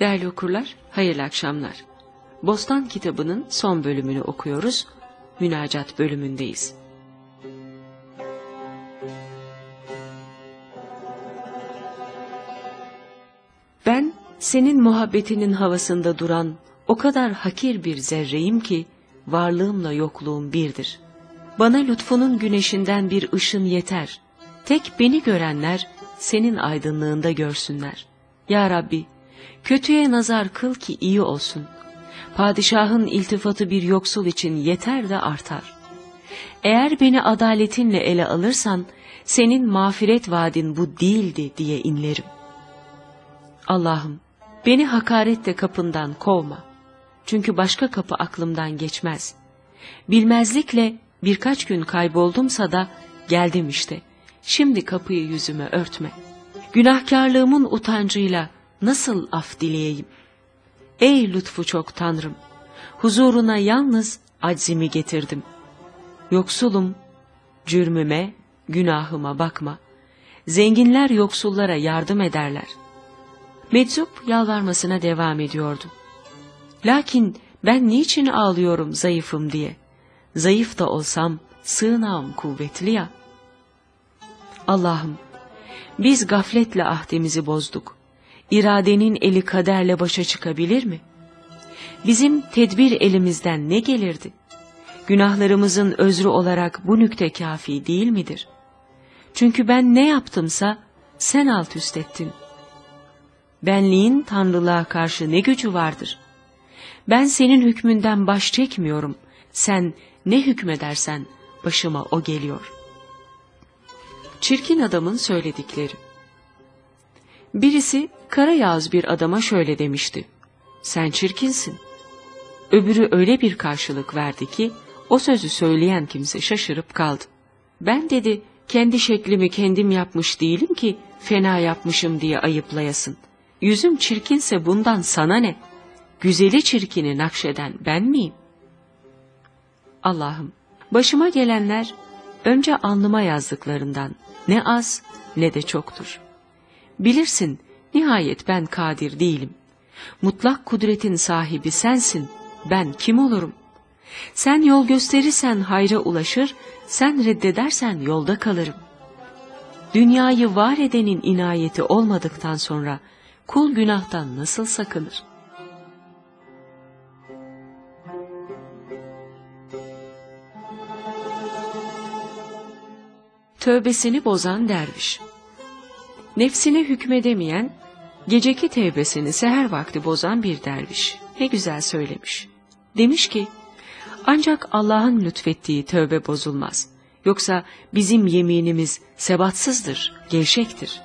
Değerli okurlar, hayırlı akşamlar. Bostan kitabının son bölümünü okuyoruz. Münacat bölümündeyiz. Ben senin muhabbetinin havasında duran o kadar hakir bir zerreyim ki varlığımla yokluğum birdir. Bana lütfunun güneşinden bir ışın yeter. Tek beni görenler senin aydınlığında görsünler. Ya Rabbi, kötüye nazar kıl ki iyi olsun. Padişahın iltifatı bir yoksul için yeter de artar. Eğer beni adaletinle ele alırsan, senin mağfiret vaadin bu değildi diye inlerim. Allah'ım, beni hakaretle kapından kovma. Çünkü başka kapı aklımdan geçmez. Bilmezlikle birkaç gün kayboldumsa da geldim işte. Şimdi kapıyı yüzüme örtme. Günahkarlığımın utancıyla nasıl af dileyeyim? Ey lütfu çok Tanrım! Huzuruna yalnız aczimi getirdim. Yoksulum, cürmüme, günahıma bakma. Zenginler yoksullara yardım ederler. Meczup yalvarmasına devam ediyordu. Lakin ben niçin ağlıyorum zayıfım diye? Zayıf da olsam sığınağım kuvvetli ya. Allah'ım, biz gafletle ahdimizi bozduk. İradenin eli kaderle başa çıkabilir mi? Bizim tedbir elimizden ne gelirdi? Günahlarımızın özrü olarak bu nükte kafi değil midir? Çünkü ben ne yaptımsa sen alt üst ettin. Benliğin tanrılığa karşı ne gücü vardır? Ben senin hükmünden baş çekmiyorum. Sen ne hükmedersen başıma o geliyor. Çirkin adamın söyledikleri. Birisi kara yağız bir adama şöyle demişti. Sen çirkinsin. Öbürü öyle bir karşılık verdi ki o sözü söyleyen kimse şaşırıp kaldı. Ben dedi kendi şeklimi kendim yapmış değilim ki fena yapmışım diye ayıplayasın. Yüzüm çirkinse bundan sana ne? Güzeli çirkini nakşeden ben miyim? Allah'ım başıma gelenler önce alnıma yazdıklarından ne az ne de çoktur. Bilirsin nihayet ben kadir değilim. Mutlak kudretin sahibi sensin, ben kim olurum? Sen yol gösterirsen hayra ulaşır, sen reddedersen yolda kalırım. Dünyayı var edenin inayeti olmadıktan sonra kul günahtan nasıl sakınır? Tövbesini bozan derviş Nefsine hükmedemeyen, geceki tevbesini seher vakti bozan bir derviş. Ne güzel söylemiş. Demiş ki, ancak Allah'ın lütfettiği tövbe bozulmaz. Yoksa bizim yeminimiz sebatsızdır, gevşektir.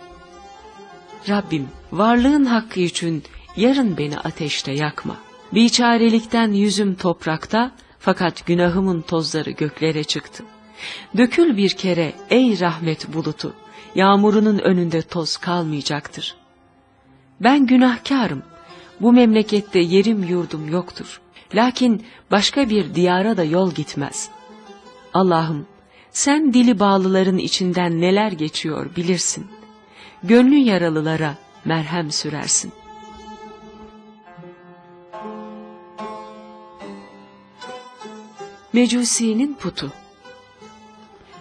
Rabbim, varlığın hakkı için yarın beni ateşte yakma. Biçarelikten yüzüm toprakta, fakat günahımın tozları göklere çıktı. Dökül bir kere ey rahmet bulutu, yağmurunun önünde toz kalmayacaktır. Ben günahkarım, bu memlekette yerim yurdum yoktur. Lakin başka bir diyara da yol gitmez. Allah'ım, sen dili bağlıların içinden neler geçiyor bilirsin. Gönlü yaralılara merhem sürersin. Mecusi'nin putu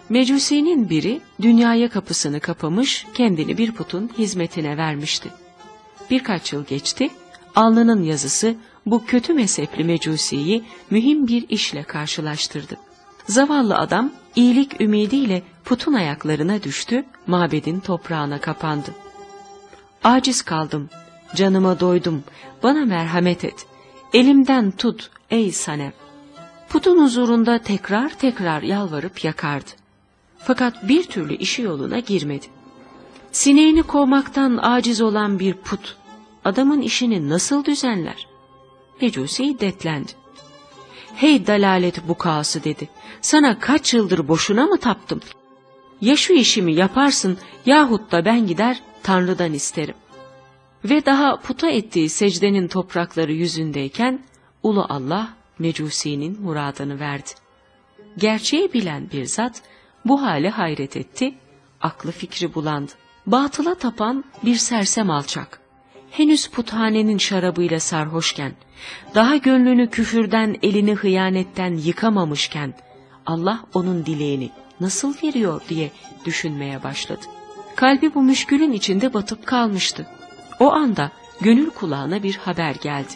Mecusi'nin biri dünyaya kapısını kapamış, kendini bir putun hizmetine vermişti. Birkaç yıl geçti, alnının yazısı bu kötü mezhepli Mecusi'yi mühim bir işle karşılaştırdı. Zavallı adam iyilik ümidiyle putun ayaklarına düştü, mabedin toprağına kapandı. Aciz kaldım, canıma doydum, bana merhamet et, elimden tut ey Sanem. Putun huzurunda tekrar tekrar yalvarıp yakardı. Fakat bir türlü işi yoluna girmedi. Sineğini kovmaktan aciz olan bir put, adamın işini nasıl düzenler? Mecusi iddetlendi. Hey dalalet bukası dedi. Sana kaç yıldır boşuna mı taptım? Ya şu işimi yaparsın yahut da ben gider Tanrı'dan isterim. Ve daha puta ettiği secdenin toprakları yüzündeyken Ulu Allah Mecusi'nin muradını verdi. Gerçeği bilen bir zat bu hale hayret etti, aklı fikri bulandı. Batıla tapan bir sersem alçak. henüz puthanenin şarabıyla sarhoşken, daha gönlünü küfürden, elini hıyanetten yıkamamışken, Allah onun dileğini nasıl veriyor diye düşünmeye başladı. Kalbi bu müşkülün içinde batıp kalmıştı. O anda gönül kulağına bir haber geldi.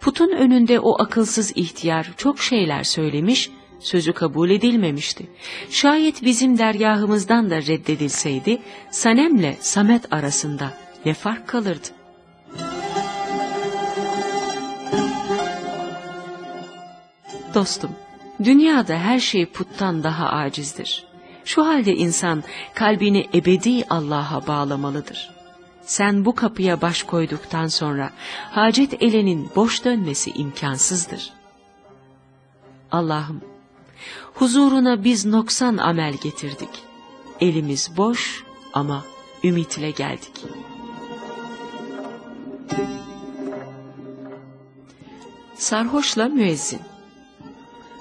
Putun önünde o akılsız ihtiyar çok şeyler söylemiş, sözü kabul edilmemişti. Şayet bizim dergahımızdan da reddedilseydi, Sanem'le Samet arasında ne fark kalırdı? Dostum, dünyada her şey puttan daha acizdir. Şu halde insan kalbini ebedi Allah'a bağlamalıdır. Sen bu kapıya baş koyduktan sonra hacet elenin boş dönmesi imkansızdır. Allah'ım, huzuruna biz noksan amel getirdik. Elimiz boş ama ümitle geldik. Sarhoşla müezzin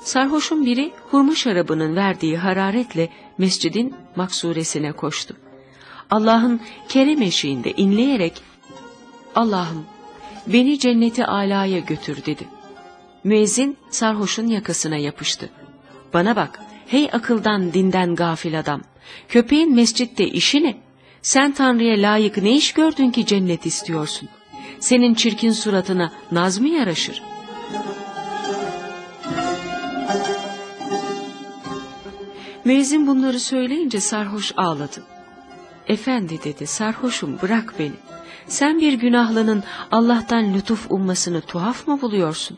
Sarhoşun biri hurma şarabının verdiği hararetle mescidin maksuresine koştu. Allah'ın kerem eşiğinde inleyerek Allah'ım beni cenneti alaya götür dedi. Müezzin sarhoşun yakasına yapıştı. Bana bak hey akıldan dinden gafil adam. Köpeğin mescitte işi ne? Sen Tanrı'ya layık ne iş gördün ki cennet istiyorsun? Senin çirkin suratına naz mı yaraşır? Müezzin bunları söyleyince sarhoş ağladı. Efendi dedi sarhoşum bırak beni. Sen bir günahlının Allah'tan lütuf ummasını tuhaf mı buluyorsun?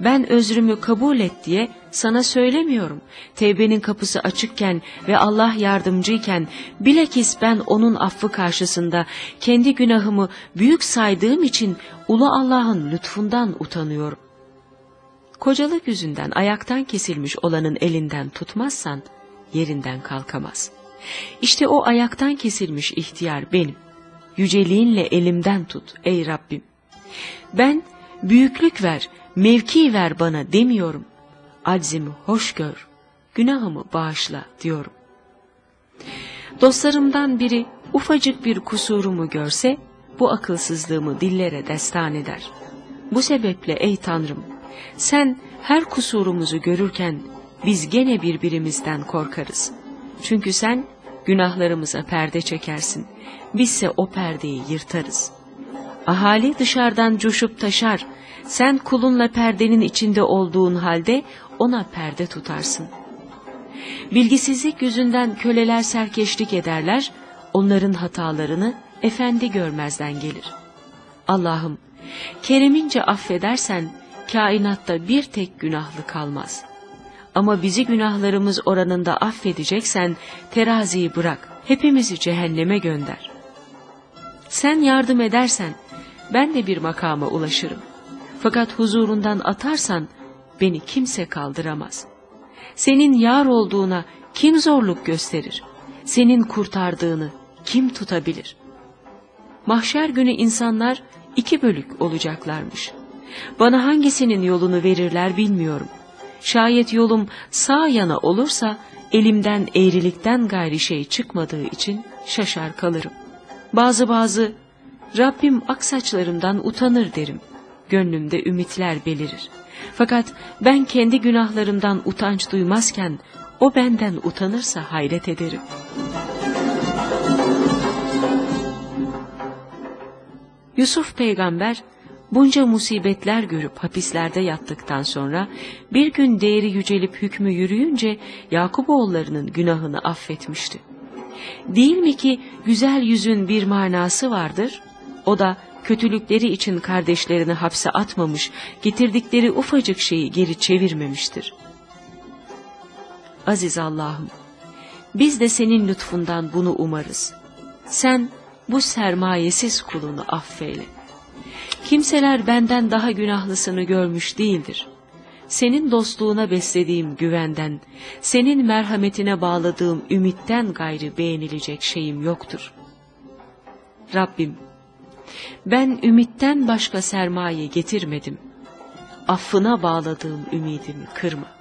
Ben özrümü kabul et diye sana söylemiyorum. Tevbenin kapısı açıkken ve Allah yardımcıyken bilakis ben onun affı karşısında kendi günahımı büyük saydığım için ulu Allah'ın lütfundan utanıyorum. Kocalık yüzünden ayaktan kesilmiş olanın elinden tutmazsan yerinden kalkamaz. İşte o ayaktan kesilmiş ihtiyar benim. Yüceliğinle elimden tut ey Rabbim. Ben büyüklük ver, mevki ver bana demiyorum. Aczimi hoş gör, günahımı bağışla diyorum. Dostlarımdan biri ufacık bir kusurumu görse bu akılsızlığımı dillere destan eder. Bu sebeple ey Tanrım sen her kusurumuzu görürken biz gene birbirimizden korkarız. Çünkü sen günahlarımıza perde çekersin. Bizse o perdeyi yırtarız. Ahali dışarıdan coşup taşar. Sen kulunla perdenin içinde olduğun halde ona perde tutarsın. Bilgisizlik yüzünden köleler serkeşlik ederler, onların hatalarını efendi görmezden gelir. Allah'ım, keremince affedersen kainatta bir tek günahlı kalmaz. Ama bizi günahlarımız oranında affedeceksen teraziyi bırak, hepimizi cehenneme gönder. Sen yardım edersen ben de bir makama ulaşırım. Fakat huzurundan atarsan beni kimse kaldıramaz. Senin yar olduğuna kim zorluk gösterir? Senin kurtardığını kim tutabilir? Mahşer günü insanlar iki bölük olacaklarmış. Bana hangisinin yolunu verirler bilmiyorum. Şayet yolum sağ yana olursa elimden eğrilikten gayri şey çıkmadığı için şaşar kalırım. Bazı bazı Rabbim aksaçlarımdan utanır derim. Gönlümde ümitler belirir. Fakat ben kendi günahlarımdan utanç duymazken o benden utanırsa hayret ederim. Yusuf peygamber bunca musibetler görüp hapislerde yattıktan sonra bir gün değeri yücelip hükmü yürüyünce Yakuboğullarının günahını affetmişti. Değil mi ki güzel yüzün bir manası vardır? O da kötülükleri için kardeşlerini hapse atmamış, getirdikleri ufacık şeyi geri çevirmemiştir. Aziz Allah'ım, biz de senin lütfundan bunu umarız. Sen bu sermayesiz kulunu affeyle. Kimseler benden daha günahlısını görmüş değildir. Senin dostluğuna beslediğim güvenden, senin merhametine bağladığım ümitten gayrı beğenilecek şeyim yoktur. Rabbim, ben ümitten başka sermaye getirmedim. Affına bağladığım ümidimi kırma.